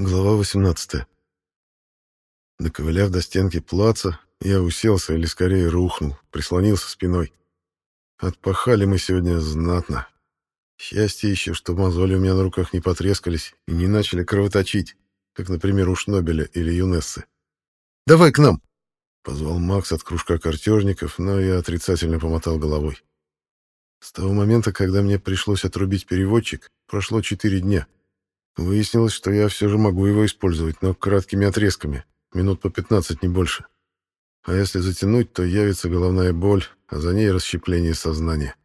Глава 18. Доковыляв до стенки плаца, я уселся или скорее рухнул, прислонился спиной. Отпахали мы сегодня знатно. Счастье еще, что мозоли у меня на руках не потрескались и не начали кровоточить, как, например, у Шнобеля или Юнессы. «Давай к нам!» — позвал Макс от кружка картежников, но я отрицательно помотал головой. С того момента, когда мне пришлось отрубить переводчик, прошло четыре дня. Выяснилось, что я все же могу его использовать, но краткими отрезками, минут по 15, не больше. А если затянуть, то явится головная боль, а за ней расщепление сознания.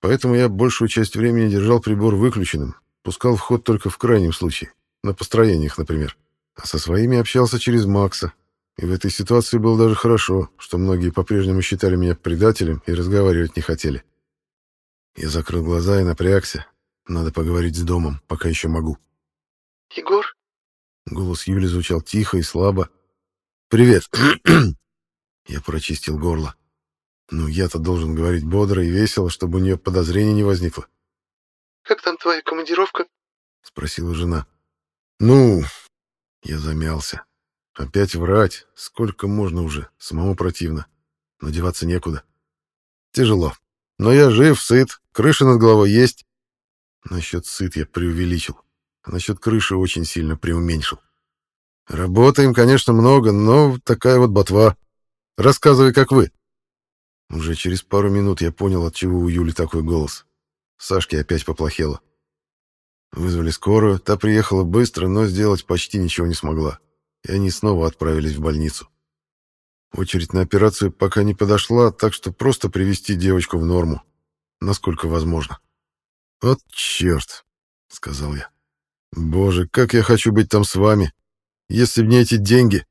Поэтому я большую часть времени держал прибор выключенным, пускал в ход только в крайнем случае, на построениях, например. А со своими общался через Макса. И в этой ситуации было даже хорошо, что многие по-прежнему считали меня предателем и разговаривать не хотели. Я закрыл глаза и напрягся. Надо поговорить с домом, пока еще могу. «Егор?» Голос Юли звучал тихо и слабо. «Привет!» Я прочистил горло. Ну, я-то должен говорить бодро и весело, чтобы у нее подозрений не возникло. «Как там твоя командировка?» — спросила жена. «Ну...» — я замялся. «Опять врать. Сколько можно уже? Самому противно. Надеваться некуда. Тяжело. Но я жив, сыт, крыша над головой есть. Насчет сыт я преувеличил, а насчет крыши очень сильно преуменьшил. Работаем, конечно, много, но такая вот ботва. Рассказывай, как вы. Уже через пару минут я понял, от чего у Юли такой голос. Сашке опять поплохело. Вызвали скорую, та приехала быстро, но сделать почти ничего не смогла. И они снова отправились в больницу. Очередь на операцию пока не подошла, так что просто привести девочку в норму, насколько возможно. «Вот черт!» — сказал я. «Боже, как я хочу быть там с вами! Если б не эти деньги!»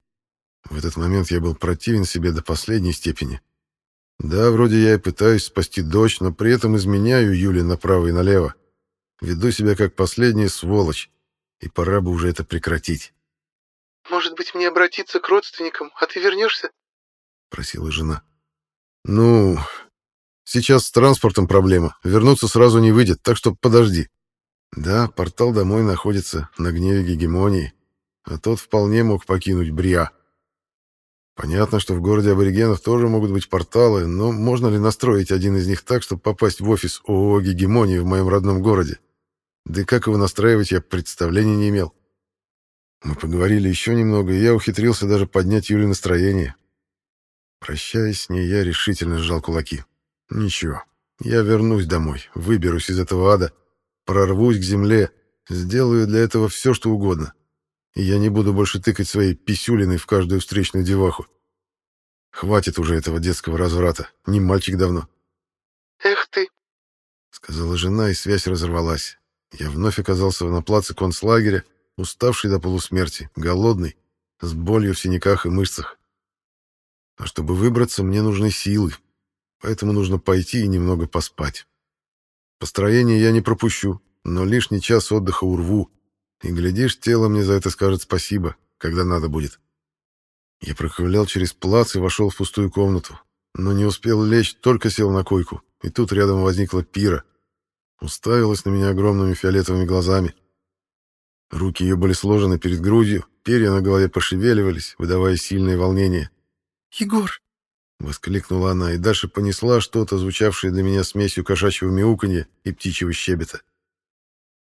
В этот момент я был противен себе до последней степени. Да, вроде я и пытаюсь спасти дочь, но при этом изменяю Юле направо и налево. Веду себя как последняя сволочь, и пора бы уже это прекратить. «Может быть, мне обратиться к родственникам, а ты вернешься?» — просила жена. «Ну, сейчас с транспортом проблема. Вернуться сразу не выйдет, так что подожди. Да, портал домой находится на гневе гегемонии, а тот вполне мог покинуть Бриа. Понятно, что в городе аборигенов тоже могут быть порталы, но можно ли настроить один из них так, чтобы попасть в офис ООО «Гегемонии» в моем родном городе? Да как его настраивать, я представления не имел. Мы поговорили еще немного, и я ухитрился даже поднять Юле настроение. Прощаясь с ней, я решительно сжал кулаки. Ничего, я вернусь домой, выберусь из этого ада, прорвусь к земле, сделаю для этого все, что угодно и я не буду больше тыкать своей писюлиной в каждую встречную деваху. Хватит уже этого детского разврата, не мальчик давно. «Эх ты!» — сказала жена, и связь разорвалась. Я вновь оказался на плаце концлагеря, уставший до полусмерти, голодный, с болью в синяках и мышцах. А чтобы выбраться, мне нужны силы, поэтому нужно пойти и немного поспать. Построение я не пропущу, но лишний час отдыха урву, и, глядишь, тело мне за это скажет спасибо, когда надо будет. Я проковылял через плац и вошел в пустую комнату. Но не успел лечь, только сел на койку. И тут рядом возникла пира. Уставилась на меня огромными фиолетовыми глазами. Руки ее были сложены перед грудью, перья на голове пошевеливались, выдавая сильное волнение. «Егор!» — воскликнула она и дальше понесла что-то, звучавшее для меня смесью кошачьего мяуканья и птичьего щебета.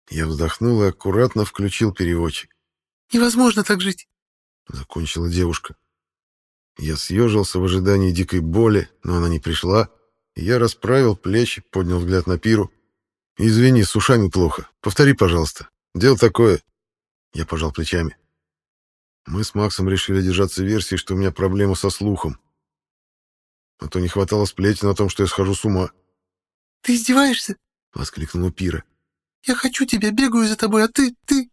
Я вздохнул и аккуратно включил переводчик. «Невозможно так жить», — закончила девушка. Я съежился в ожидании дикой боли, но она не пришла, я расправил плечи, поднял взгляд на пиру. «Извини, с ушами плохо. Повтори, пожалуйста. Дело такое...» Я пожал плечами. Мы с Максом решили держаться версии, что у меня проблема со слухом. А то не хватало сплетен о том, что я схожу с ума. «Ты издеваешься?» — воскликнула Пира. Я хочу тебя, бегаю за тобой, а ты, ты...»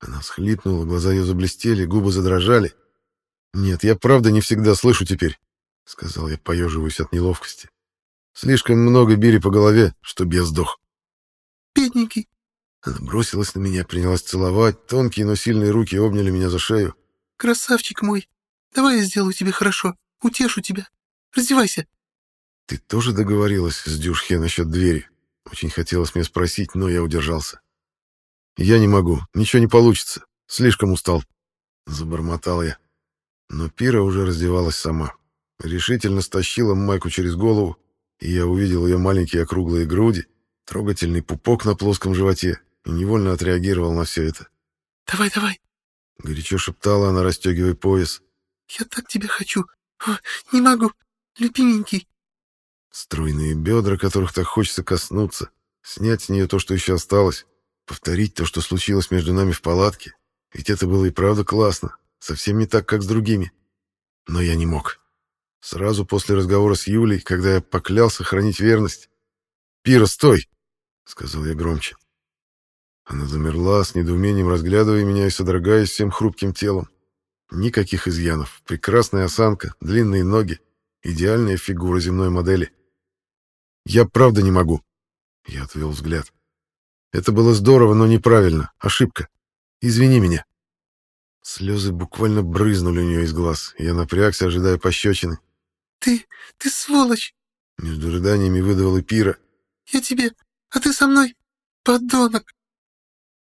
Она всхлипнула, глаза ее заблестели, губы задрожали. «Нет, я правда не всегда слышу теперь», — сказал я, поеживаясь от неловкости. «Слишком много били по голове, чтобы я сдох». «Бедненький». Она бросилась на меня, принялась целовать, тонкие, но сильные руки обняли меня за шею. «Красавчик мой, давай я сделаю тебе хорошо, утешу тебя. Раздевайся». «Ты тоже договорилась с Дюшхе насчет двери?» Очень хотелось мне спросить, но я удержался. Я не могу, ничего не получится. Слишком устал. Забормотал я. Но Пира уже раздевалась сама. Решительно стащила майку через голову, и я увидел ее маленькие округлые груди, трогательный пупок на плоском животе, и невольно отреагировал на все это. «Давай, давай!» — горячо шептала она, расстегивая пояс. «Я так тебя хочу! О, не могу! Любименький!» Стройные бедра, которых так хочется коснуться, снять с нее то, что еще осталось, повторить то, что случилось между нами в палатке. Ведь это было и правда классно, совсем не так, как с другими. Но я не мог. Сразу после разговора с Юлей, когда я поклялся хранить верность. «Пира, стой!» — сказал я громче. Она замерла, с недоумением разглядывая меня и содрогаясь всем хрупким телом. Никаких изъянов. Прекрасная осанка, длинные ноги, идеальная фигура земной модели. «Я правда не могу!» Я отвел взгляд. «Это было здорово, но неправильно. Ошибка. Извини меня». Слезы буквально брызнули у нее из глаз, я напрягся, ожидая пощечины. «Ты... ты сволочь!» Между рыданиями выдавала Пира. «Я тебе... а ты со мной... подонок!»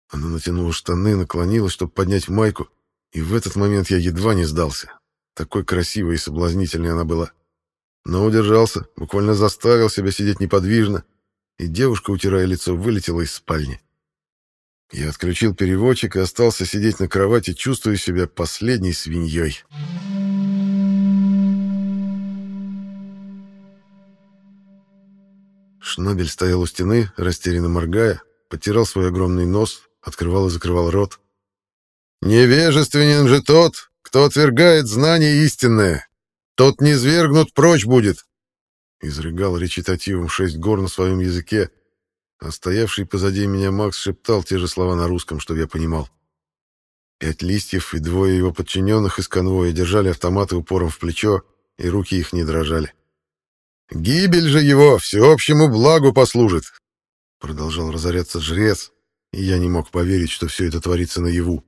Она натянула штаны, наклонилась, чтобы поднять майку, и в этот момент я едва не сдался. Такой красивой и соблазнительной она была. Но удержался, буквально заставил себя сидеть неподвижно, и девушка, утирая лицо, вылетела из спальни. Я отключил переводчик и остался сидеть на кровати, чувствуя себя последней свиньей. Шнобель стоял у стены, растерянно моргая, потирал свой огромный нос, открывал и закрывал рот. «Невежественен же тот, кто отвергает знание истинное. Тот не свергнут прочь будет!» Изрыгал речитативом шесть гор на своем языке, а стоявший позади меня Макс шептал те же слова на русском, чтобы я понимал. Пять листьев и двое его подчиненных из конвоя держали автоматы упором в плечо, и руки их не дрожали. «Гибель же его всеобщему благу послужит!» Продолжал разоряться жрец, и я не мог поверить, что все это творится наяву.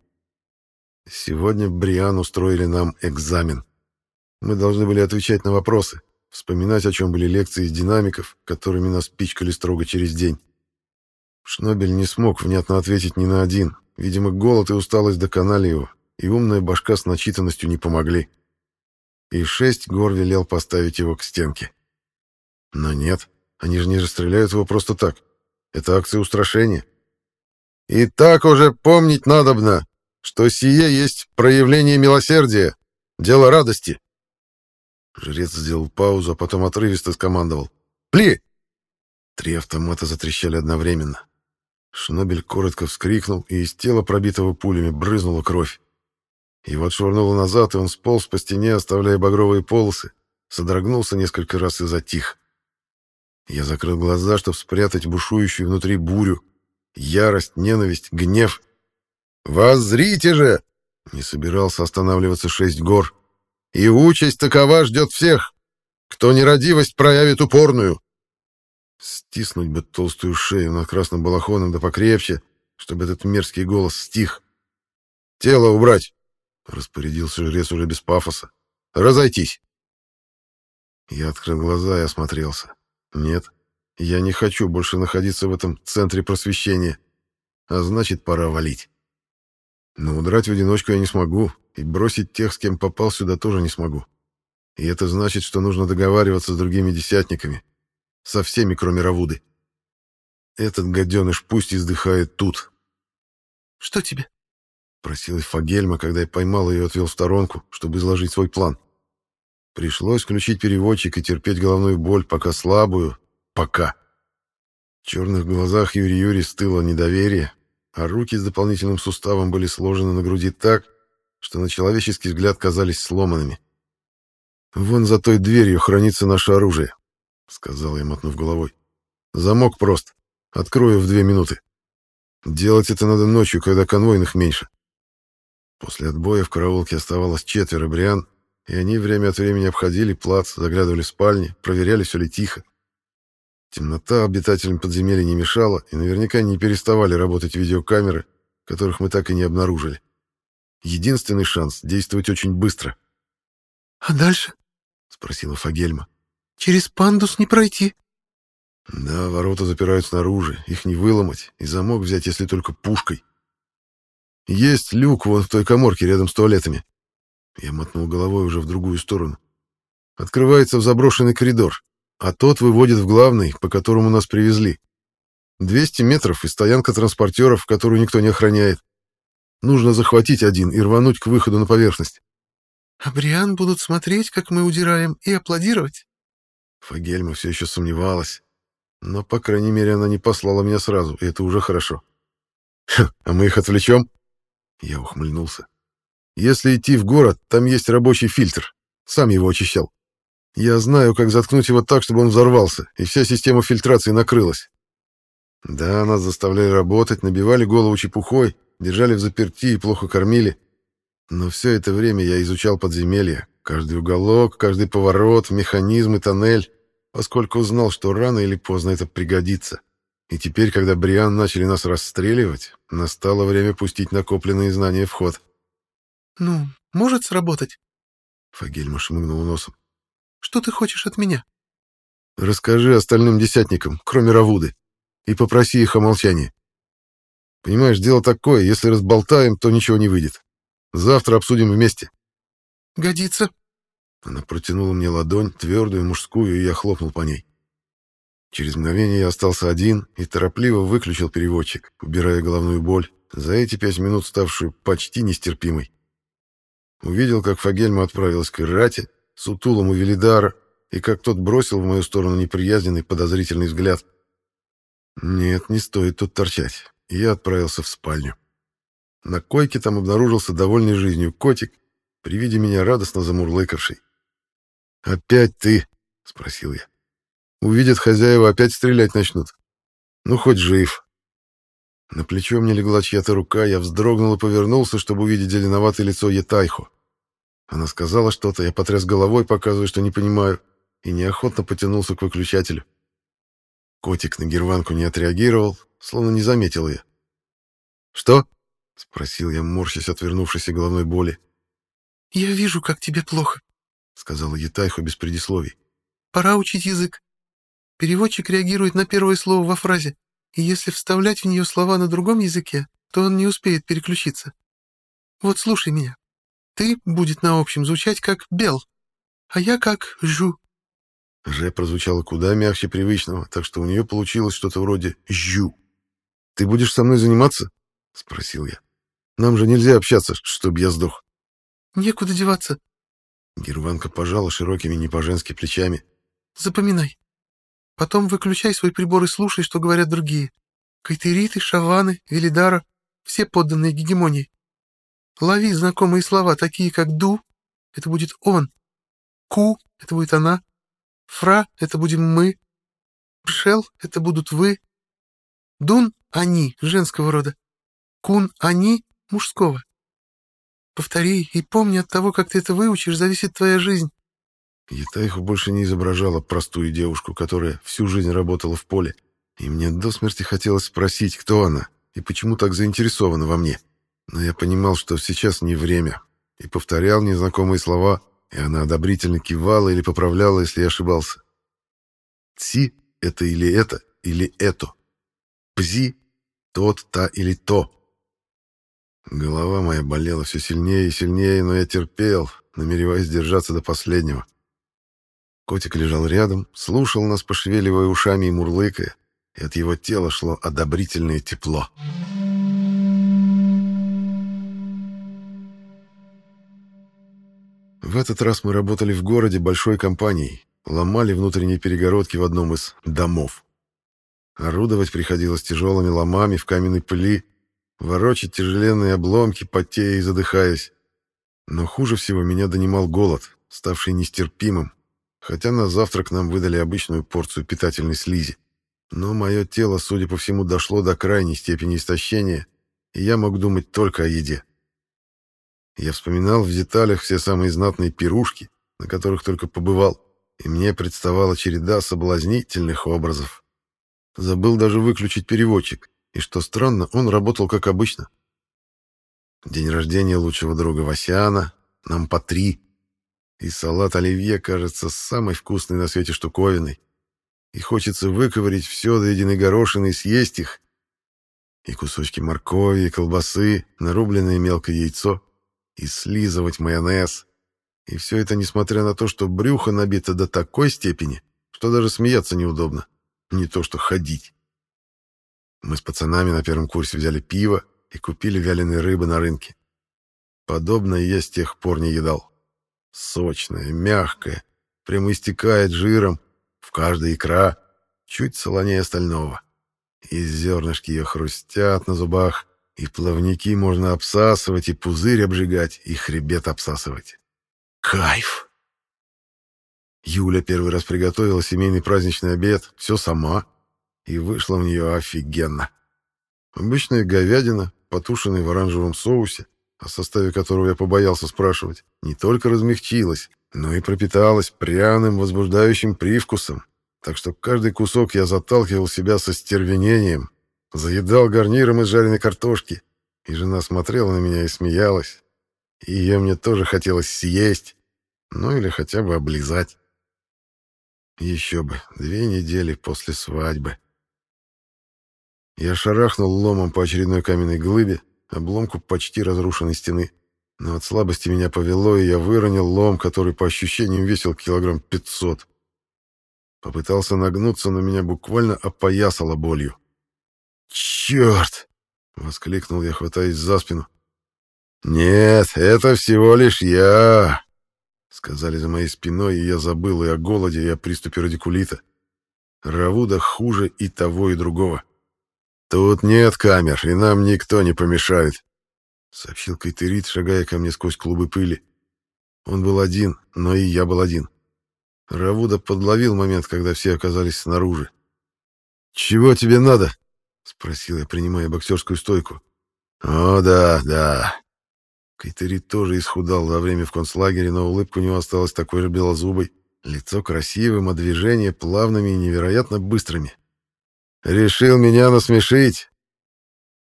Сегодня Бриан устроили нам экзамен. Мы должны были отвечать на вопросы, вспоминать, о чем были лекции из динамиков, которыми нас пичкали строго через день. Шнобель не смог внятно ответить ни на один. Видимо, голод и усталость доконали его, и умная башка с начитанностью не помогли. И шесть гор велел поставить его к стенке. Но нет, они же не расстреляют его просто так. Это акция устрашения. И так уже помнить надобно, что сие есть проявление милосердия, дело радости. Жрец сделал паузу, а потом отрывисто скомандовал. «Пли!» Три автомата затрещали одновременно. Шнобель коротко вскрикнул, и из тела, пробитого пулями, брызнула кровь. Его отшвырнуло назад, и он сполз по стене, оставляя багровые полосы, содрогнулся несколько раз и затих. Я закрыл глаза, чтобы спрятать бушующую внутри бурю, ярость, ненависть, гнев. «Воззрите же!» — не собирался останавливаться шесть гор. «И участь такова ждет всех, кто нерадивость проявит упорную. Стиснуть бы толстую шею над красным балахоном да покрепче, чтобы этот мерзкий голос стих. «Тело убрать!» — распорядился жрец уже без пафоса. «Разойтись!» Я открыл глаза и осмотрелся. «Нет, я не хочу больше находиться в этом центре просвещения, а значит, пора валить. Но удрать в одиночку я не смогу, и бросить тех, с кем попал сюда, тоже не смогу. И это значит, что нужно договариваться с другими десятниками, со всеми, кроме Равуды. Этот гаденыш пусть издыхает тут. «Что тебе?» — просилась Фагельма, когда я поймал ее и отвел в сторонку, чтобы изложить свой план. Пришлось включить переводчик и терпеть головную боль, пока слабую, пока. В черных глазах Юрий Юрий стыло недоверие, а руки с дополнительным суставом были сложены на груди так, что на человеческий взгляд казались сломанными. «Вон за той дверью хранится наше оружие. — сказал я, мотнув головой. «Замок прост. Открою в две минуты. Делать это надо ночью, когда конвойных меньше». После отбоя в караулке оставалось четверо бриан, и они время от времени обходили плац, заглядывали в спальни, проверяли, все ли тихо. Темнота обитателям подземелья не мешала, и наверняка не переставали работать видеокамеры, которых мы так и не обнаружили. Единственный шанс — действовать очень быстро. «А дальше?» — спросила Фагельма. Через пандус не пройти. Да, ворота запирают снаружи, их не выломать, и замок взять, если только пушкой. Есть люк вон в той коморке рядом с туалетами. Я мотнул головой уже в другую сторону. Открывается в заброшенный коридор, а тот выводит в главный, по которому нас привезли. 200 метров и стоянка транспортеров, которую никто не охраняет. Нужно захватить один и рвануть к выходу на поверхность. «А Бриан будут смотреть, как мы удираем, и аплодировать?» Фагельма все еще сомневалась. Но, по крайней мере, она не послала меня сразу, и это уже хорошо. «А мы их отвлечем?» Я ухмыльнулся. «Если идти в город, там есть рабочий фильтр. Сам его очищал. Я знаю, как заткнуть его так, чтобы он взорвался, и вся система фильтрации накрылась. Да, нас заставляли работать, набивали голову чепухой, держали в заперти и плохо кормили. Но все это время я изучал подземелья, каждый уголок, каждый поворот, механизм и тоннель, поскольку знал, что рано или поздно это пригодится. И теперь, когда Бриан начали нас расстреливать, настало время пустить накопленные знания в ход. «Ну, может сработать?» Фагельма шмыгнул носом. «Что ты хочешь от меня?» «Расскажи остальным десятникам, кроме Равуды, и попроси их о молчании. Понимаешь, дело такое, если разболтаем, то ничего не выйдет. Завтра обсудим вместе. Годится. Она протянула мне ладонь, твердую, мужскую, и я хлопнул по ней. Через мгновение я остался один и торопливо выключил переводчик, убирая головную боль, за эти пять минут ставшую почти нестерпимой. Увидел, как Фагельма отправилась к Ирате, Сутулом у Велидара, и как тот бросил в мою сторону неприязненный подозрительный взгляд. Нет, не стоит тут торчать. Я отправился в спальню. На койке там обнаружился довольный жизнью котик, при виде меня радостно замурлыкавший. «Опять ты?» — спросил я. «Увидят хозяева, опять стрелять начнут. Ну, хоть жив». На плечо мне легла чья-то рука, я вздрогнул и повернулся, чтобы увидеть зеленоватое лицо Етайхо. Она сказала что-то, я потряс головой, показывая, что не понимаю, и неохотно потянулся к выключателю. Котик на герванку не отреагировал, словно не заметил ее. «Что?» — спросил я, морщась от вернувшейся головной боли. «Я вижу, как тебе плохо», — сказала Етайху без предисловий. «Пора учить язык. Переводчик реагирует на первое слово во фразе, и если вставлять в нее слова на другом языке, то он не успеет переключиться. Вот слушай меня. Ты будет на общем звучать как «бел», а я как «жу». Ж прозвучало куда мягче привычного, так что у нее получилось что-то вроде «жю». «Ты будешь со мной заниматься?» — спросил я. «Нам же нельзя общаться, чтобы я сдох». «Некуда деваться». Герванка пожала широкими не по-женски плечами. «Запоминай. Потом выключай свой прибор и слушай, что говорят другие. Кайтериты, Шаваны, Велидара — все подданные гегемонии. Лови знакомые слова, такие как «ду» — это будет «он», «ку» — это будет «она», Фра — это будем мы. Пшел — это будут вы. Дун — они, женского рода. Кун — они, мужского. Повтори и помни, от того, как ты это выучишь, зависит твоя жизнь. Етайху больше не изображала простую девушку, которая всю жизнь работала в поле, и мне до смерти хотелось спросить, кто она и почему так заинтересована во мне. Но я понимал, что сейчас не время, и повторял незнакомые слова, и она одобрительно кивала или поправляла, если я ошибался. Ци — это или это, или это. Пзи — тот, та или то. Голова моя болела все сильнее и сильнее, но я терпел, намереваясь держаться до последнего. Котик лежал рядом, слушал нас, пошевеливая ушами и мурлыкая, и от его тела шло одобрительное тепло. В этот раз мы работали в городе большой компанией, ломали внутренние перегородки в одном из домов. Орудовать приходилось тяжелыми ломами в каменной пыли, ворочать тяжеленные обломки, потея и задыхаясь. Но хуже всего меня донимал голод, ставший нестерпимым, хотя на завтрак нам выдали обычную порцию питательной слизи. Но мое тело, судя по всему, дошло до крайней степени истощения, и я мог думать только о еде. Я вспоминал в деталях все самые знатные пирушки, на которых только побывал, и мне представала череда соблазнительных образов. Забыл даже выключить переводчик, и, что странно, он работал как обычно. День рождения лучшего друга Васяна, нам по три, и салат оливье кажется самой вкусной на свете штуковиной. и хочется выковырить все до единой горошины и съесть их. И кусочки моркови, и колбасы, нарубленное мелкое яйцо, и слизывать майонез. И все это несмотря на то, что брюхо набито до такой степени, что даже смеяться неудобно, не то что ходить. Мы с пацанами на первом курсе взяли пиво и купили вяленые рыбы на рынке. Подобное я с тех пор не едал. Сочная, мягкая, прямо истекает жиром, в каждой икра, чуть солонее остального. И зернышки ее хрустят на зубах, и плавники можно обсасывать, и пузырь обжигать, и хребет обсасывать. Кайф! Юля первый раз приготовила семейный праздничный обед, все сама, и вышло в нее офигенно. Обычная говядина, потушенная в оранжевом соусе, о составе которого я побоялся спрашивать, не только размягчилась, но и пропиталась пряным, возбуждающим привкусом, так что каждый кусок я заталкивал себя со стервенением, заедал гарниром из жареной картошки, и жена смотрела на меня и смеялась, и ее мне тоже хотелось съесть, ну или хотя бы облизать. Еще бы, две недели после свадьбы. Я шарахнул ломом по очередной каменной глыбе, обломку почти разрушенной стены. Но от слабости меня повело, и я выронил лом, который по ощущениям весил килограмм пятьсот. Попытался нагнуться, но меня буквально опоясало болью. «Черт!» — воскликнул я, хватаясь за спину. «Нет, это всего лишь я!» — сказали за моей спиной, и я забыл и о голоде, и о приступе радикулита. Равуда хуже и того, и другого. «Тут нет камер, и нам никто не помешает», — сообщил Кайтерит, шагая ко мне сквозь клубы пыли. Он был один, но и я был один. Равуда подловил момент, когда все оказались снаружи. «Чего тебе надо?» — спросил я, принимая боксерскую стойку. «О, да, да». Кайтерит тоже исхудал во время в концлагере, но улыбка у него осталась такой же белозубой. Лицо красивым, а движения плавными и невероятно быстрыми. Решил меня насмешить.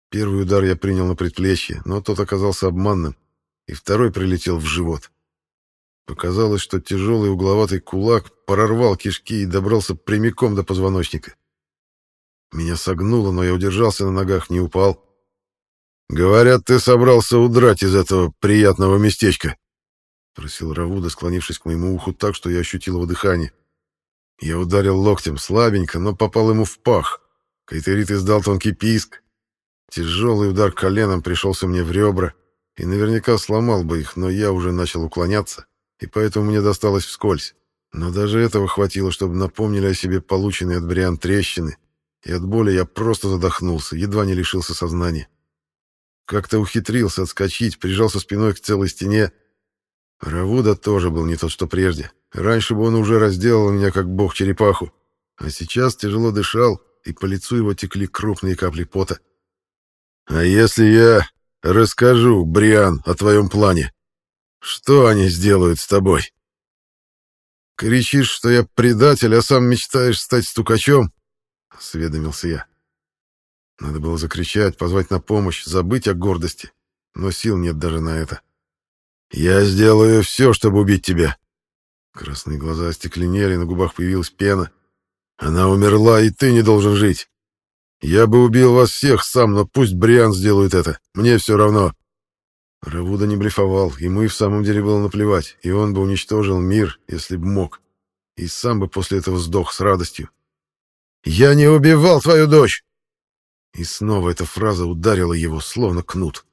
Первый удар я принял на предплечье, но тот оказался обманным, и второй прилетел в живот. Показалось, что тяжелый угловатый кулак прорвал кишки и добрался прямиком до позвоночника. Меня согнуло, но я удержался на ногах, не упал. «Говорят, ты собрался удрать из этого приятного местечка», — просил Равуда, склонившись к моему уху так, что я ощутил его дыхание. Я ударил локтем слабенько, но попал ему в пах. Кайтерит издал тонкий писк. Тяжелый удар коленом пришелся мне в ребра и наверняка сломал бы их, но я уже начал уклоняться, и поэтому мне досталось вскользь. Но даже этого хватило, чтобы напомнили о себе полученные от Бриан трещины, и от боли я просто задохнулся, едва не лишился сознания. Как-то ухитрился отскочить, прижался спиной к целой стене. Равуда тоже был не тот, что прежде. Раньше бы он уже разделал меня, как бог-черепаху, а сейчас тяжело дышал, и по лицу его текли крупные капли пота. «А если я расскажу, Бриан, о твоем плане? Что они сделают с тобой?» «Кричишь, что я предатель, а сам мечтаешь стать стукачом?» — осведомился я. Надо было закричать, позвать на помощь, забыть о гордости, но сил нет даже на это. «Я сделаю все, чтобы убить тебя!» Красные глаза остекленели, на губах появилась пена — она умерла, и ты не должен жить. Я бы убил вас всех сам, но пусть Бриан сделает это. Мне все равно. Равуда не блефовал, ему и в самом деле было наплевать, и он бы уничтожил мир, если бы мог. И сам бы после этого сдох с радостью. «Я не убивал твою дочь!» И снова эта фраза ударила его, словно кнут.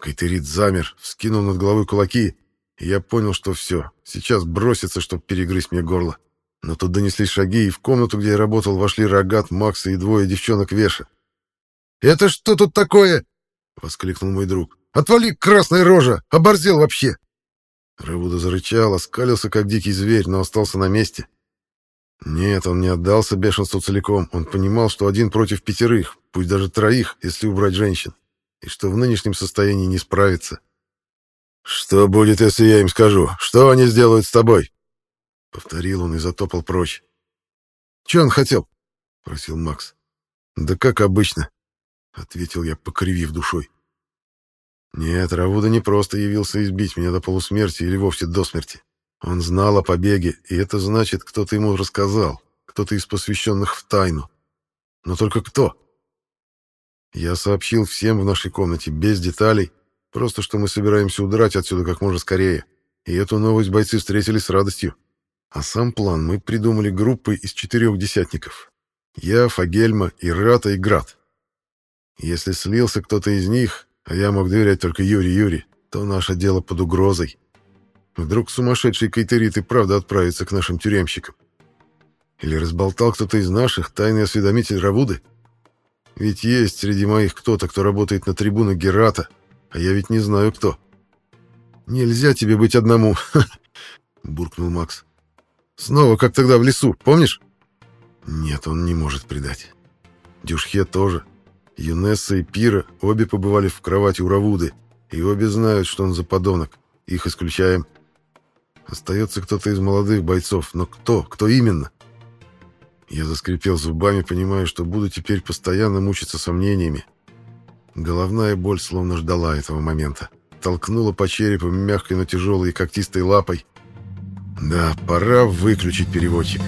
Кайтерит замер, вскинул над головой кулаки, и я понял, что все, сейчас бросится, чтобы перегрызть мне горло. Но тут донеслись шаги, и в комнату, где я работал, вошли Рогат, Макса и двое девчонок Веша. «Это что тут такое?» — воскликнул мой друг. «Отвали, красная рожа! Оборзел вообще!» Равуда зарычал, оскалился, как дикий зверь, но остался на месте. Нет, он не отдался бешенству целиком. Он понимал, что один против пятерых, пусть даже троих, если убрать женщин, и что в нынешнем состоянии не справится. «Что будет, если я им скажу? Что они сделают с тобой?» Повторил он и затопал прочь. «Че он хотел?» — просил Макс. «Да как обычно», — ответил я, покривив душой. «Нет, Равуда не просто явился избить меня до полусмерти или вовсе до смерти. Он знал о побеге, и это значит, кто-то ему рассказал, кто-то из посвященных в тайну. Но только кто? Я сообщил всем в нашей комнате, без деталей, просто что мы собираемся удрать отсюда как можно скорее. И эту новость бойцы встретили с радостью. А сам план мы придумали группой из четырех десятников. Я, Фагельма, Ирата и Град. Если слился кто-то из них, а я мог доверять только Юрий Юрий, то наше дело под угрозой. Вдруг сумасшедший кайтерит и правда отправится к нашим тюремщикам. Или разболтал кто-то из наших, тайный осведомитель Равуды? Ведь есть среди моих кто-то, кто работает на трибунах Герата, а я ведь не знаю кто. «Нельзя тебе быть одному», — буркнул Макс. «Снова, как тогда в лесу, помнишь?» «Нет, он не может предать. Дюшхе тоже. Юнесса и Пира обе побывали в кровати у Равуды, и обе знают, что он за подонок. Их исключаем. Остается кто-то из молодых бойцов, но кто? Кто именно?» Я заскрипел зубами, понимая, что буду теперь постоянно мучиться сомнениями. Головная боль словно ждала этого момента. Толкнула по черепу мягкой, но тяжелой и когтистой лапой. Да, пора выключить переводчик.